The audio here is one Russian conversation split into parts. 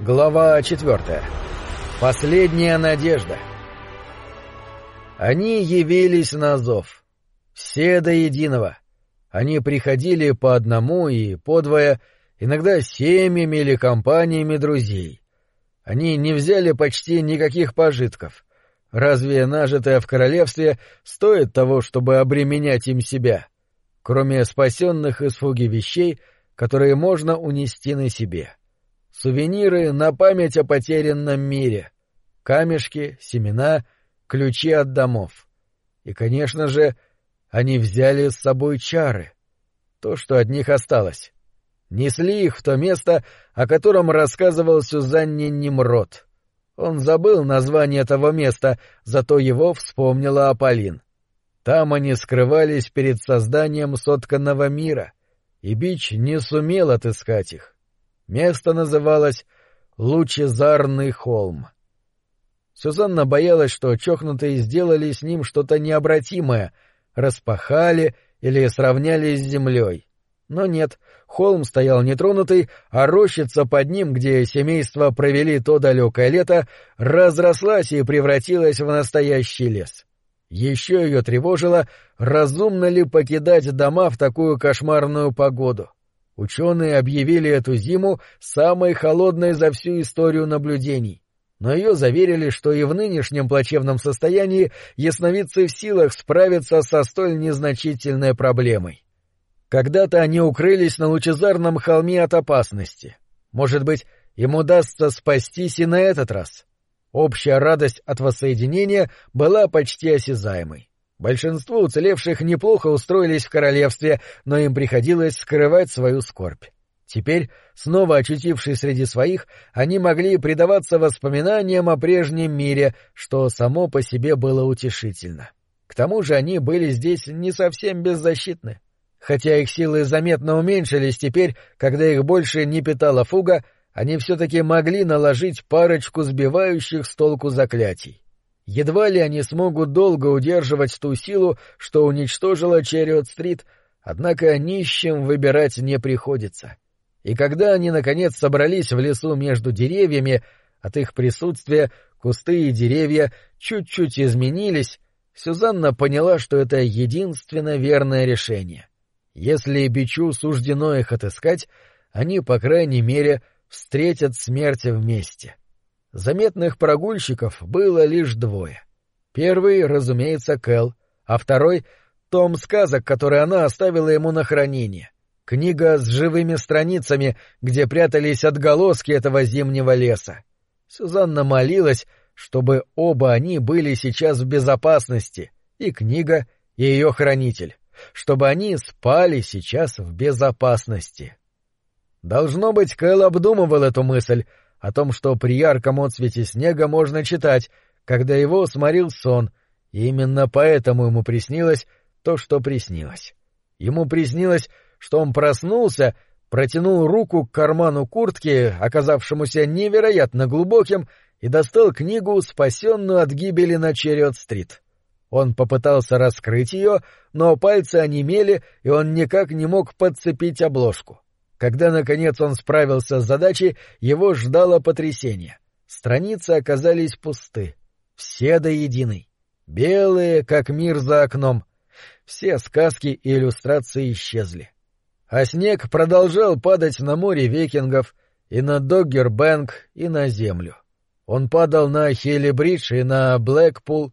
Глава четвертая. Последняя надежда. Они явились на зов. Все до единого. Они приходили по одному и подвое, иногда семьями или компаниями друзей. Они не взяли почти никаких пожитков. Разве нажитое в королевстве стоит того, чтобы обременять им себя? Кроме спасенных из фуги вещей, которые можно унести на себе. Сувениры на память о потерянном мире. Камешки, семена, ключи от домов. И, конечно же, они взяли с собой чары. То, что от них осталось. Несли их в то место, о котором рассказывал Сюзанне Немрод. Он забыл название этого места, зато его вспомнила Аполлин. Там они скрывались перед созданием сотканного мира, и Бич не сумел отыскать их. Место называлось Лучезарный холм. Сюзанна боялась, что чокнутые сделали с ним что-то необратимое, распахали или сравняли с землей. Но нет, холм стоял нетронутый, а рощица под ним, где семейство провели то далекое лето, разрослась и превратилась в настоящий лес. Еще ее тревожило, разумно ли покидать дома в такую кошмарную погоду. Ученые объявили эту зиму самой холодной за всю историю наблюдений но ее заверили, что и в нынешнем плачевном состоянии ясновидцы в силах справиться со столь незначительной проблемой. Когда-то они укрылись на лучезарном холме от опасности. Может быть, им удастся спастись и на этот раз. Общая радость от воссоединения была почти осязаемой. Большинство уцелевших неплохо устроились в королевстве, но им приходилось скрывать свою скорбь. Теперь, снова очутившись среди своих, они могли предаваться воспоминаниям о прежнем мире, что само по себе было утешительно. К тому же они были здесь не совсем беззащитны. Хотя их силы заметно уменьшились теперь, когда их больше не питала фуга, они все-таки могли наложить парочку сбивающих с толку заклятий. Едва ли они смогут долго удерживать ту силу, что уничтожила Черриот-стрит, однако нищим выбирать не приходится. И когда они, наконец, собрались в лесу между деревьями, от их присутствия кусты и деревья чуть-чуть изменились, Сюзанна поняла, что это единственно верное решение. Если Бичу суждено их отыскать, они, по крайней мере, встретят смерть вместе. Заметных прогульщиков было лишь двое. Первый, разумеется, Кэл, а второй — том сказок, который она оставила ему на хранение. Книга с живыми страницами, где прятались отголоски этого зимнего леса. Сюзанна молилась, чтобы оба они были сейчас в безопасности, и книга, и ее хранитель чтобы они спали сейчас в безопасности. Должно быть, Кэл обдумывал эту мысль о том, что при ярком отсвете снега можно читать, когда его сморил сон, и именно поэтому ему приснилось то, что приснилось. Ему приснилось, что он проснулся, протянул руку к карману куртки, оказавшемуся невероятно глубоким, и достал книгу, спасенную от гибели на Черриот-стрит. Он попытался раскрыть ее, но пальцы онемели, и он никак не мог подцепить обложку. Когда, наконец, он справился с задачей, его ждало потрясение. Страницы оказались пусты. Все до единой. Белые, как мир за окном. Все сказки и иллюстрации исчезли. А снег продолжал падать на море викингов, и на Доггербэнк, и на землю. Он падал на Хелли-Бридж и на Блэкпул,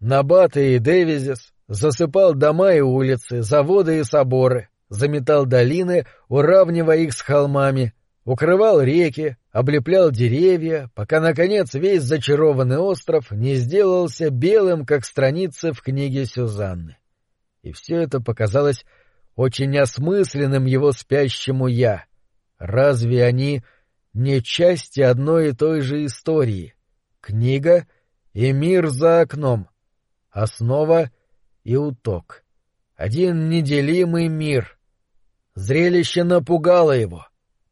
Набаты и Дэвизис засыпал дома и улицы, заводы и соборы, заметал долины, уравнивая их с холмами, укрывал реки, облеплял деревья, пока, наконец, весь зачарованный остров не сделался белым, как страницы в книге Сюзанны. И все это показалось очень осмысленным его спящему «я». Разве они не части одной и той же истории? Книга и мир за окном, основа и уток. Один неделимый мир. Зрелище напугало его.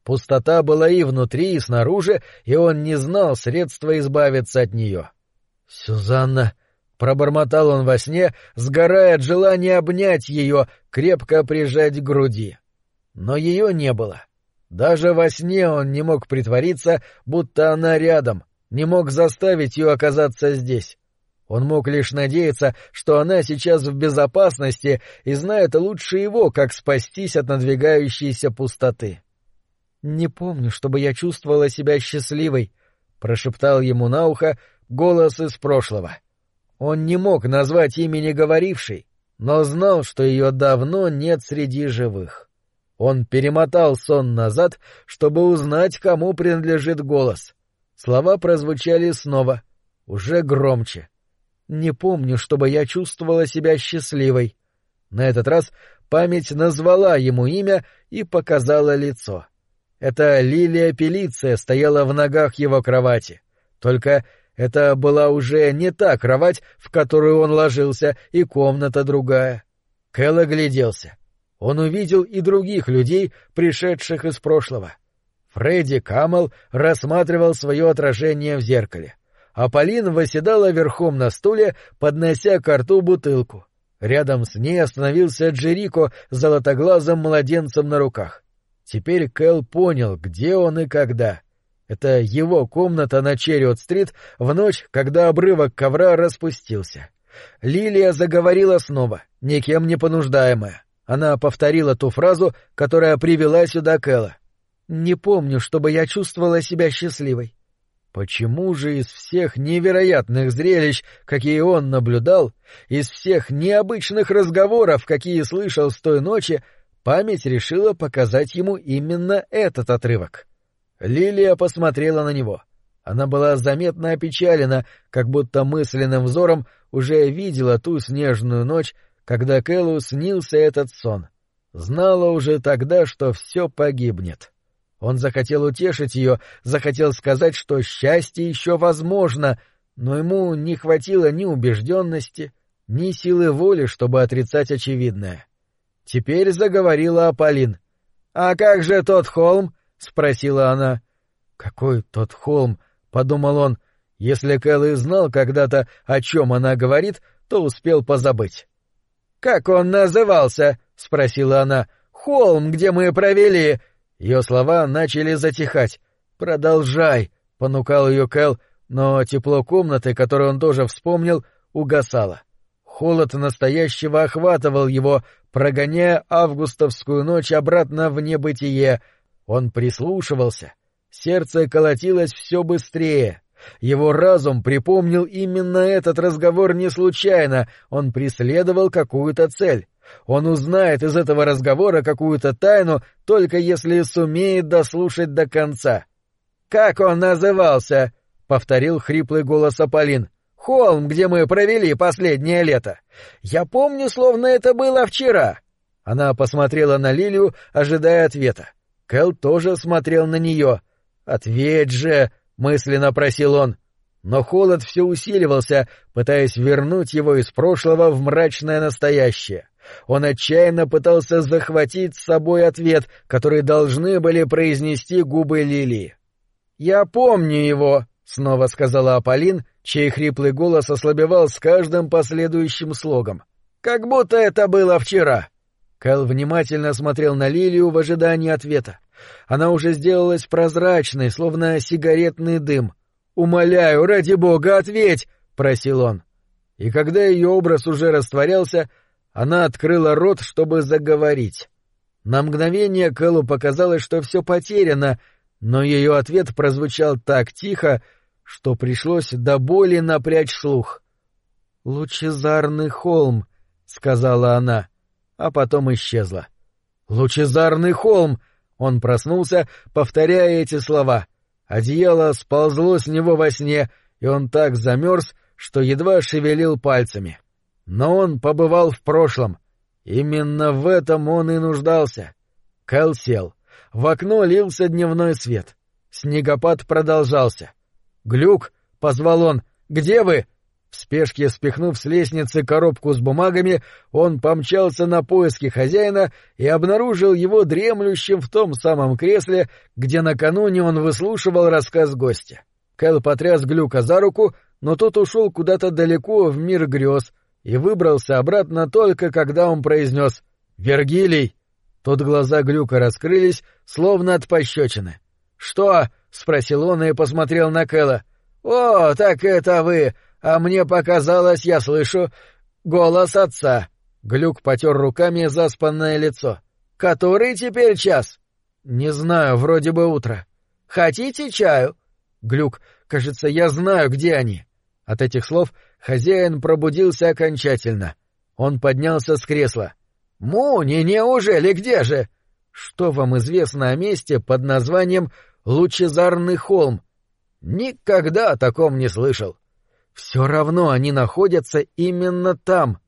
Пустота была и внутри, и снаружи, и он не знал средства избавиться от нее. «Сюзанна!» — пробормотал он во сне, сгорая от желания обнять ее, крепко прижать к груди. Но ее не было. Даже во сне он не мог притвориться, будто она рядом, не мог заставить ее оказаться здесь. Он мог лишь надеяться, что она сейчас в безопасности и знает лучше его, как спастись от надвигающейся пустоты. «Не помню, чтобы я чувствовала себя счастливой», — прошептал ему на ухо голос из прошлого. Он не мог назвать имени говорившей, но знал, что ее давно нет среди живых. Он перемотал сон назад, чтобы узнать, кому принадлежит голос. Слова прозвучали снова, уже громче. Не помню, чтобы я чувствовала себя счастливой. На этот раз память назвала ему имя и показала лицо. Это Лилия Пелиция стояла в ногах его кровати. Только это была уже не та кровать, в которую он ложился, и комната другая. Кэл огляделся. Он увидел и других людей, пришедших из прошлого. Фредди Камел рассматривал свое отражение в зеркале а Полин восседала верхом на стуле, поднося к рту бутылку. Рядом с ней остановился Джерико с золотоглазым младенцем на руках. Теперь Кэл понял, где он и когда. Это его комната на Черриот-стрит в ночь, когда обрывок ковра распустился. Лилия заговорила снова, никем не понуждаемая. Она повторила ту фразу, которая привела сюда Кэла. «Не помню, чтобы я чувствовала себя счастливой. Почему же из всех невероятных зрелищ, какие он наблюдал, из всех необычных разговоров, какие слышал с той ночи, память решила показать ему именно этот отрывок? Лилия посмотрела на него. Она была заметно опечалена, как будто мысленным взором уже видела ту снежную ночь, когда Кэллу снился этот сон. Знала уже тогда, что все погибнет. Он захотел утешить ее, захотел сказать, что счастье еще возможно, но ему не хватило ни убежденности, ни силы воли, чтобы отрицать очевидное. Теперь заговорила Аполлин. — А как же тот холм? — спросила она. — Какой тот холм? — подумал он. Если Кэл и знал когда-то, о чем она говорит, то успел позабыть. — Как он назывался? — спросила она. — Холм, где мы провели ее слова начали затихать. «Продолжай!» — понукал ее Кэл, но тепло комнаты, которое он тоже вспомнил, угасало. Холод настоящего охватывал его, прогоняя августовскую ночь обратно в небытие. Он прислушивался. Сердце колотилось все быстрее. Его разум припомнил именно этот разговор не случайно, он преследовал какую-то цель. Он узнает из этого разговора какую-то тайну, только если сумеет дослушать до конца. «Как он назывался?» — повторил хриплый голос Аполлин. «Холм, где мы провели последнее лето. Я помню, словно это было вчера». Она посмотрела на Лилию, ожидая ответа. Кэл тоже смотрел на нее. «Ответь же!» — мысленно просил он. Но холод все усиливался, пытаясь вернуть его из прошлого в мрачное настоящее. Он отчаянно пытался захватить с собой ответ, который должны были произнести губы Лилии. «Я помню его», — снова сказала Аполлин, чей хриплый голос ослабевал с каждым последующим слогом. «Как будто это было вчера». Кэл внимательно смотрел на Лилию в ожидании ответа. Она уже сделалась прозрачной, словно сигаретный дым. «Умоляю, ради бога, ответь!» — просил он. И когда ее образ уже растворялся, она открыла рот, чтобы заговорить. На мгновение Кэллу показалось, что все потеряно, но ее ответ прозвучал так тихо, что пришлось до боли напрячь слух. «Лучезарный холм», — сказала она, а потом исчезла. «Лучезарный холм!» — он проснулся, повторяя эти слова. Одеяло сползло с него во сне, и он так замерз, что едва шевелил пальцами. — но он побывал в прошлом. Именно в этом он и нуждался. Кэл сел. В окно лился дневной свет. Снегопад продолжался. «Глюк!» — позвал он. «Где вы?» В спешке спихнув с лестницы коробку с бумагами, он помчался на поиски хозяина и обнаружил его дремлющим в том самом кресле, где накануне он выслушивал рассказ гостя. Кэл потряс Глюка за руку, но тот ушел куда-то далеко в мир грез, и выбрался обратно только когда он произнес «Вергилий!». Тут глаза Глюка раскрылись, словно от пощечины. «Что?» — спросил он и посмотрел на Кэла. «О, так это вы! А мне показалось, я слышу голос отца!» Глюк потер руками заспанное лицо. «Который теперь час?» «Не знаю, вроде бы утро». «Хотите чаю?» «Глюк, кажется, я знаю, где они». От этих слов хозяин пробудился окончательно. Он поднялся с кресла. «Муни, неужели где же?» «Что вам известно о месте под названием Лучезарный холм?» «Никогда о таком не слышал». «Все равно они находятся именно там»,